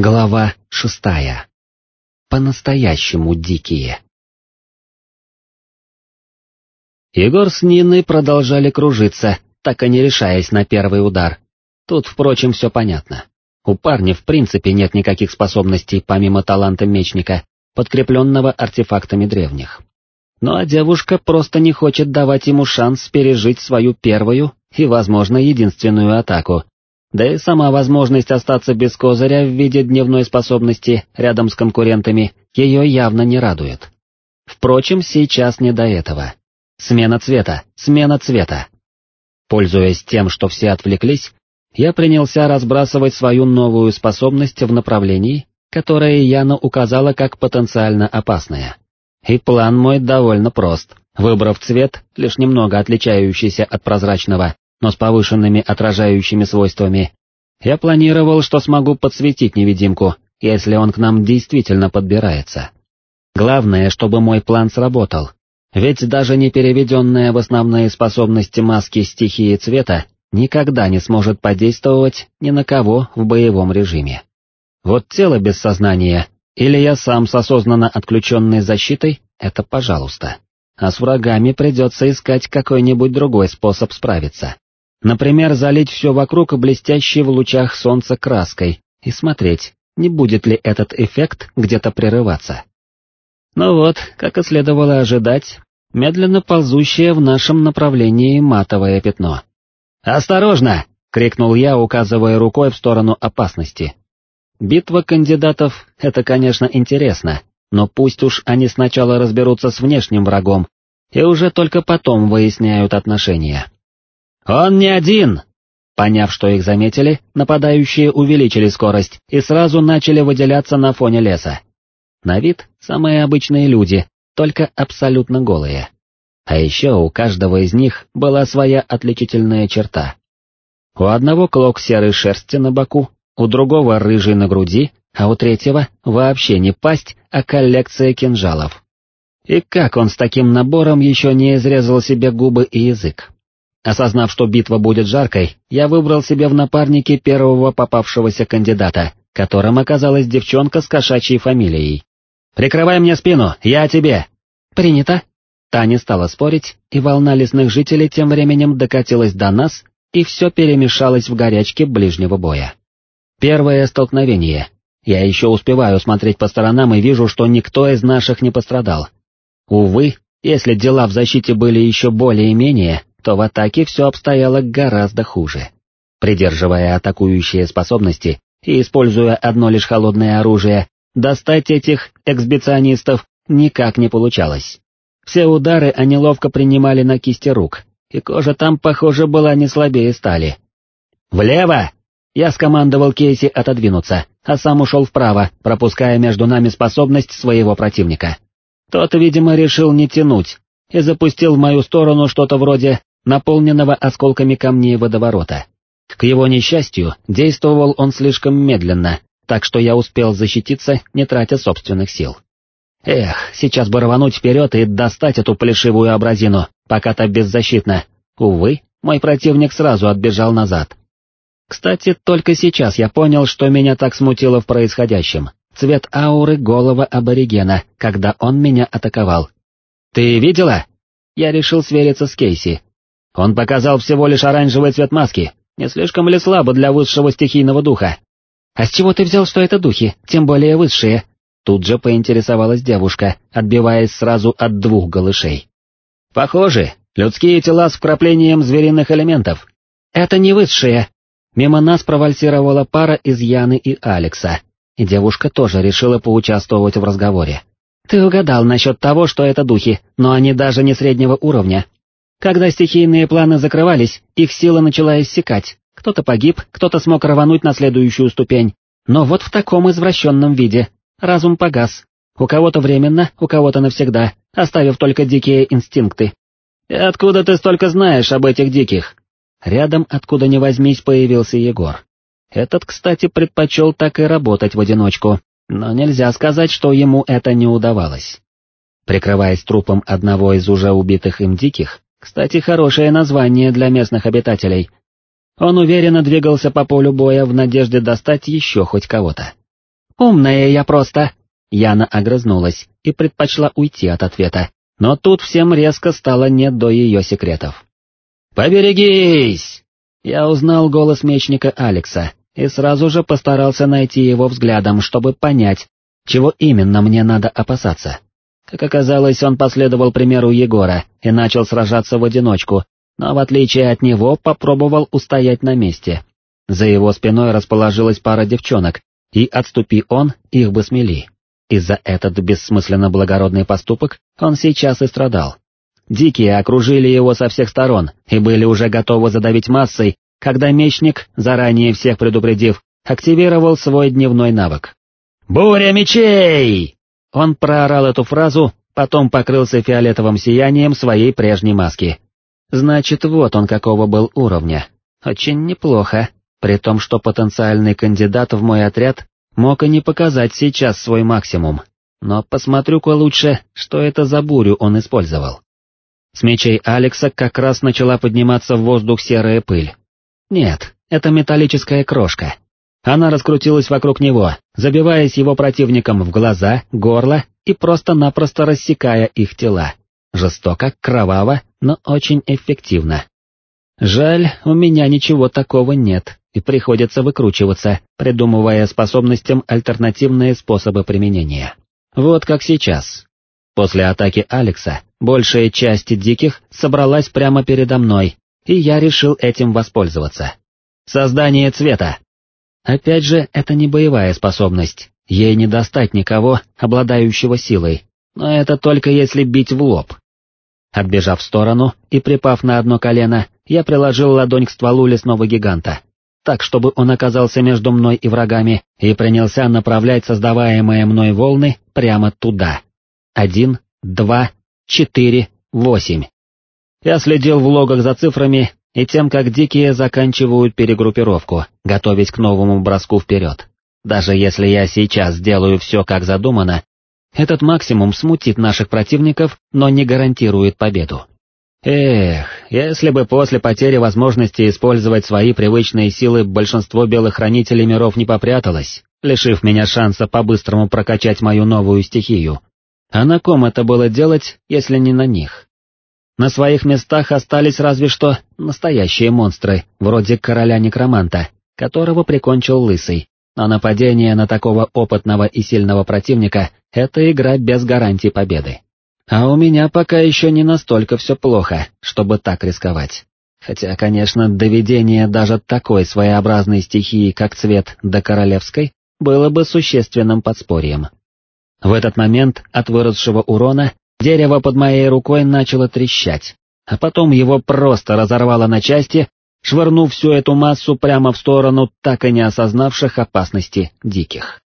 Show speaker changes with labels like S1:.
S1: Глава шестая. По-настоящему дикие. Егор с Ниной продолжали кружиться, так и не решаясь на первый удар. Тут, впрочем, все понятно. У парня в принципе нет никаких способностей помимо таланта мечника, подкрепленного артефактами древних. Ну а девушка просто не хочет давать ему шанс пережить свою первую и, возможно, единственную атаку, да и сама возможность остаться без козыря в виде дневной способности рядом с конкурентами ее явно не радует. Впрочем, сейчас не до этого. Смена цвета, смена цвета. Пользуясь тем, что все отвлеклись, я принялся разбрасывать свою новую способность в направлении, которое Яна указала как потенциально опасное. И план мой довольно прост. Выбрав цвет, лишь немного отличающийся от прозрачного, но с повышенными отражающими свойствами, я планировал, что смогу подсветить невидимку, если он к нам действительно подбирается. Главное, чтобы мой план сработал, ведь даже не переведенная в основные способности маски стихии цвета никогда не сможет подействовать ни на кого в боевом режиме. Вот тело без сознания, или я сам с осознанно отключенной защитой, это пожалуйста. А с врагами придется искать какой-нибудь другой способ справиться. Например, залить все вокруг блестящей в лучах солнца краской и смотреть, не будет ли этот эффект где-то прерываться. Ну вот, как и следовало ожидать, медленно ползущее в нашем направлении матовое пятно. «Осторожно!» — крикнул я, указывая рукой в сторону опасности. Битва кандидатов — это, конечно, интересно, но пусть уж они сначала разберутся с внешним врагом, и уже только потом выясняют отношения. «Он не один!» Поняв, что их заметили, нападающие увеличили скорость и сразу начали выделяться на фоне леса. На вид самые обычные люди, только абсолютно голые. А еще у каждого из них была своя отличительная черта. У одного клок серой шерсти на боку, у другого рыжий на груди, а у третьего вообще не пасть, а коллекция кинжалов. И как он с таким набором еще не изрезал себе губы и язык? Осознав, что битва будет жаркой, я выбрал себе в напарнике первого попавшегося кандидата, которым оказалась девчонка с кошачьей фамилией. «Прикрывай мне спину, я тебе!» «Принято!» Таня стала спорить, и волна лесных жителей тем временем докатилась до нас, и все перемешалось в горячке ближнего боя. Первое столкновение. Я еще успеваю смотреть по сторонам и вижу, что никто из наших не пострадал. Увы, если дела в защите были еще более-менее, то в атаке все обстояло гораздо хуже. Придерживая атакующие способности и используя одно лишь холодное оружие, достать этих эксбиционистов никак не получалось. Все удары они ловко принимали на кисти рук, и кожа там, похоже, была не слабее стали. «Влево!» Я скомандовал Кейси отодвинуться, а сам ушел вправо, пропуская между нами способность своего противника. Тот, видимо, решил не тянуть, и запустил в мою сторону что-то вроде наполненного осколками камней водоворота. К его несчастью, действовал он слишком медленно, так что я успел защититься, не тратя собственных сил. Эх, сейчас бы рвануть вперед и достать эту плешивую абразину, пока та беззащитна. Увы, мой противник сразу отбежал назад. Кстати, только сейчас я понял, что меня так смутило в происходящем. Цвет ауры голого аборигена, когда он меня атаковал. «Ты видела?» Я решил свериться с Кейси, он показал всего лишь оранжевый цвет маски, не слишком ли слабо для высшего стихийного духа? А с чего ты взял, что это духи, тем более высшие? Тут же поинтересовалась девушка, отбиваясь сразу от двух голышей. Похоже, людские тела с вкраплением звериных элементов. Это не высшие. Мимо нас провальсировала пара из Яны и Алекса, и девушка тоже решила поучаствовать в разговоре. Ты угадал насчет того, что это духи, но они даже не среднего уровня, когда стихийные планы закрывались, их сила начала иссякать, кто-то погиб, кто-то смог рвануть на следующую ступень, но вот в таком извращенном виде. Разум погас, у кого-то временно, у кого-то навсегда, оставив только дикие инстинкты. «И откуда ты столько знаешь об этих диких?» Рядом, откуда ни возьмись, появился Егор. Этот, кстати, предпочел так и работать в одиночку, но нельзя сказать, что ему это не удавалось. Прикрываясь трупом одного из уже убитых им диких, кстати, хорошее название для местных обитателей. Он уверенно двигался по полю боя в надежде достать еще хоть кого-то.
S2: Умная я просто. Яна огрызнулась и предпочла уйти от ответа, но тут всем резко стало не до ее секретов.
S1: «Поберегись!» Я узнал голос мечника Алекса и сразу же постарался найти его взглядом, чтобы понять, чего именно мне надо опасаться. Как оказалось, он последовал примеру Егора и начал сражаться в одиночку, но в отличие от него попробовал устоять на месте. За его спиной расположилась пара девчонок, и отступи он, их бы смели. И за этот бессмысленно благородный поступок он сейчас и страдал. Дикие окружили его со всех сторон и были уже готовы задавить массой, когда мечник, заранее всех предупредив, активировал свой дневной навык. «Буря мечей!» Он проорал эту фразу, потом покрылся фиолетовым сиянием своей прежней маски. Значит, вот он какого был уровня. Очень неплохо, при том, что потенциальный кандидат в мой отряд мог и не показать сейчас свой максимум. Но посмотрю-ка лучше, что это за бурю он использовал. С мечей Алекса как раз начала подниматься в воздух серая пыль. Нет, это металлическая крошка. Она раскрутилась вокруг него, забиваясь его противникам в глаза, горло и просто-напросто рассекая их тела. Жестоко, кроваво, но очень эффективно. Жаль, у меня ничего такого нет, и приходится выкручиваться, придумывая способностям альтернативные способы применения. Вот как сейчас. После атаки Алекса, большая часть диких собралась прямо передо мной, и я решил этим воспользоваться. Создание цвета. Опять же, это не боевая способность, ей не достать никого, обладающего силой, но это только если бить в лоб. Отбежав в сторону и припав на одно колено, я приложил ладонь к стволу лесного гиганта, так чтобы он оказался между мной и врагами, и принялся направлять создаваемые мной волны прямо туда. Один, два, четыре, восемь. Я следил в логах за цифрами и тем, как дикие заканчивают перегруппировку, готовясь к новому броску вперед. Даже если я сейчас сделаю все как задумано, этот максимум смутит наших противников, но не гарантирует победу. Эх, если бы после потери возможности использовать свои привычные силы большинство белых хранителей миров не попряталось, лишив меня шанса по-быстрому прокачать мою новую стихию. А на ком это было делать, если не на них? На своих местах остались разве что настоящие монстры, вроде короля-некроманта, которого прикончил Лысый, а нападение на такого опытного и сильного противника — это игра без гарантии победы. А у меня пока еще не настолько все плохо, чтобы так рисковать. Хотя, конечно, доведение даже такой своеобразной стихии, как цвет, до королевской, было бы существенным подспорьем. В этот момент от выросшего урона дерево под моей рукой начало трещать, а потом его просто разорвало на части швырнув всю эту массу прямо в сторону так и не осознавших опасности диких.